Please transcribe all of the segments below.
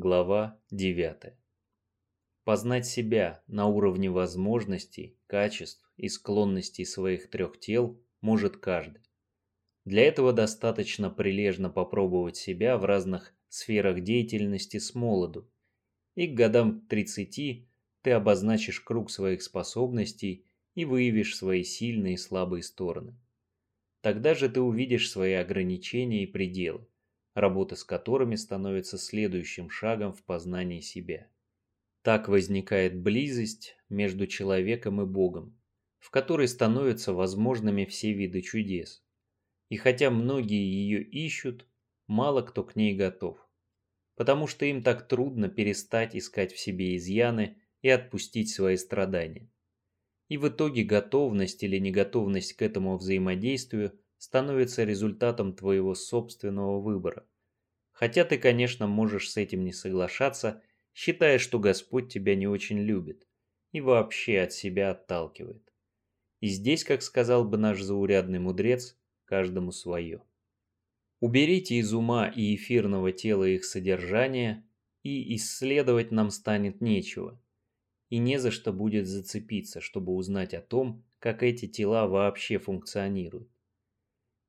Глава 9. Познать себя на уровне возможностей, качеств и склонностей своих трех тел может каждый. Для этого достаточно прилежно попробовать себя в разных сферах деятельности с молоду, и к годам 30 ты обозначишь круг своих способностей и выявишь свои сильные и слабые стороны. Тогда же ты увидишь свои ограничения и пределы, работа с которыми становится следующим шагом в познании себя. Так возникает близость между человеком и Богом, в которой становятся возможными все виды чудес. И хотя многие ее ищут, мало кто к ней готов, потому что им так трудно перестать искать в себе изъяны и отпустить свои страдания. И в итоге готовность или неготовность к этому взаимодействию становится результатом твоего собственного выбора. Хотя ты, конечно, можешь с этим не соглашаться, считая, что Господь тебя не очень любит и вообще от себя отталкивает. И здесь, как сказал бы наш заурядный мудрец, каждому свое. Уберите из ума и эфирного тела их содержание, и исследовать нам станет нечего. И не за что будет зацепиться, чтобы узнать о том, как эти тела вообще функционируют.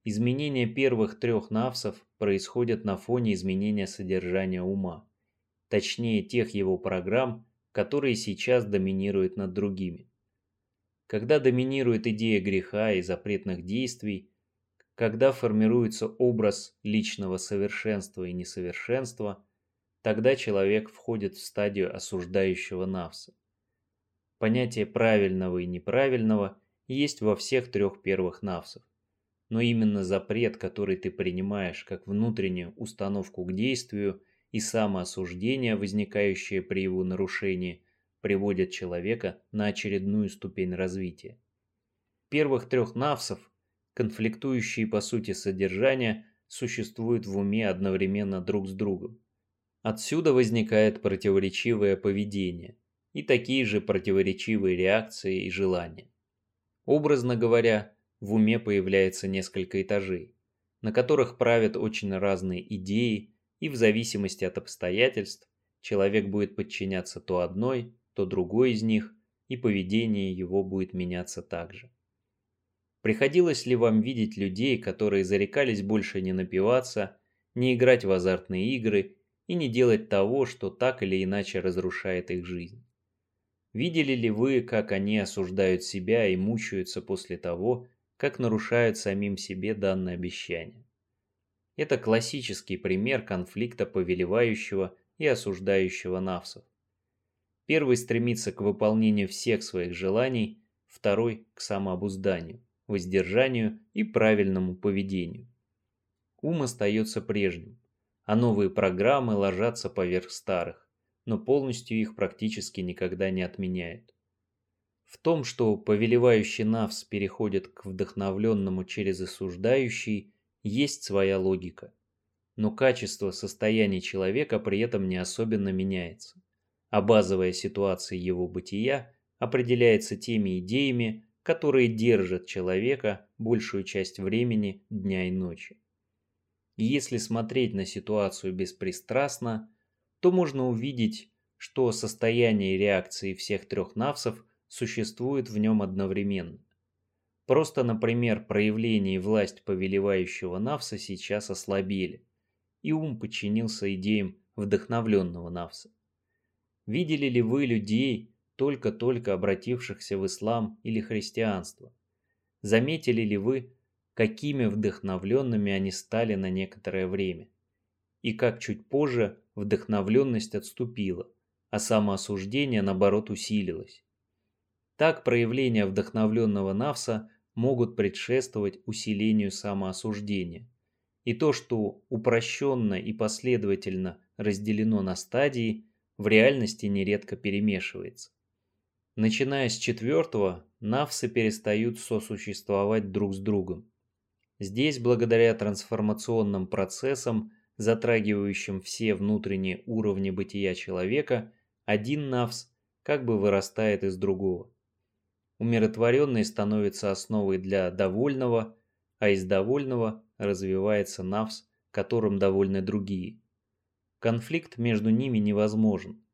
Изменение первых трех навсов происходят на фоне изменения содержания ума, точнее тех его программ, которые сейчас доминируют над другими. Когда доминирует идея греха и запретных действий, когда формируется образ личного совершенства и несовершенства, тогда человек входит в стадию осуждающего навса. Понятие правильного и неправильного есть во всех трех первых навсов но именно запрет, который ты принимаешь как внутреннюю установку к действию и самоосуждение, возникающее при его нарушении, приводят человека на очередную ступень развития. Первых трех навсов, конфликтующие по сути содержания, существуют в уме одновременно друг с другом. Отсюда возникает противоречивое поведение и такие же противоречивые реакции и желания. Образно говоря, в уме появляется несколько этажей, на которых правят очень разные идеи, и в зависимости от обстоятельств человек будет подчиняться то одной, то другой из них, и поведение его будет меняться также. Приходилось ли вам видеть людей, которые зарекались больше не напиваться, не играть в азартные игры и не делать того, что так или иначе разрушает их жизнь? Видели ли вы, как они осуждают себя и мучаются после того, как нарушают самим себе данное обещание. Это классический пример конфликта повелевающего и осуждающего навсов. Первый стремится к выполнению всех своих желаний, второй – к самообузданию, воздержанию и правильному поведению. Ум остается прежним, а новые программы ложатся поверх старых, но полностью их практически никогда не отменяют. В том, что повелевающий навс переходит к вдохновленному через осуждающий, есть своя логика. Но качество состояния человека при этом не особенно меняется, а базовая ситуация его бытия определяется теми идеями, которые держат человека большую часть времени дня и ночи. И если смотреть на ситуацию беспристрастно, то можно увидеть, что состояние реакции всех трех навсов существует в нем одновременно. Просто, например, проявление и власть повелевающего Навса сейчас ослабели, и ум подчинился идеям вдохновленного Навса. Видели ли вы людей, только-только обратившихся в ислам или христианство? Заметили ли вы, какими вдохновленными они стали на некоторое время? И как чуть позже вдохновленность отступила, а самоосуждение наоборот усилилось? Так проявления вдохновленного навса могут предшествовать усилению самоосуждения. И то, что упрощенно и последовательно разделено на стадии, в реальности нередко перемешивается. Начиная с четвертого, навсы перестают сосуществовать друг с другом. Здесь, благодаря трансформационным процессам, затрагивающим все внутренние уровни бытия человека, один навс как бы вырастает из другого. Умиротворенный становится основой для довольного, а из довольного развивается навс, которым довольны другие. конфликт между ними невозможен.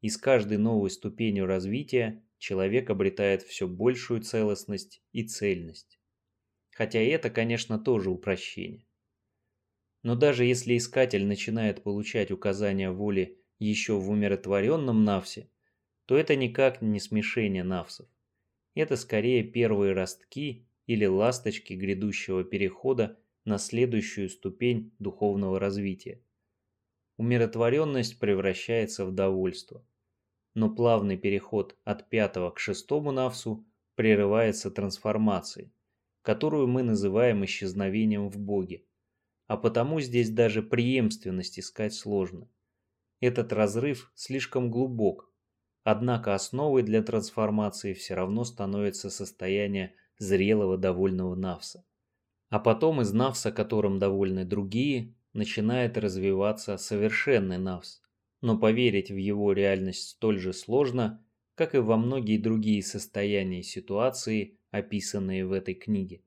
И с каждой новой ступенью развития человек обретает все большую целостность и цельность. Хотя это, конечно, тоже упрощение. Но даже если искатель начинает получать указания воли еще в умиротворенном навсе, то это никак не смешение навсов. Это скорее первые ростки или ласточки грядущего перехода на следующую ступень духовного развития. Умиротворенность превращается в довольство. Но плавный переход от пятого к шестому навсу прерывается трансформацией, которую мы называем исчезновением в Боге. А потому здесь даже преемственность искать сложно. Этот разрыв слишком глубок, однако основой для трансформации все равно становится состояние зрелого довольного навса. А потом из навса, которым довольны другие, начинает развиваться совершенный навс. Но поверить в его реальность столь же сложно, как и во многие другие состояния и ситуации, описанные в этой книге.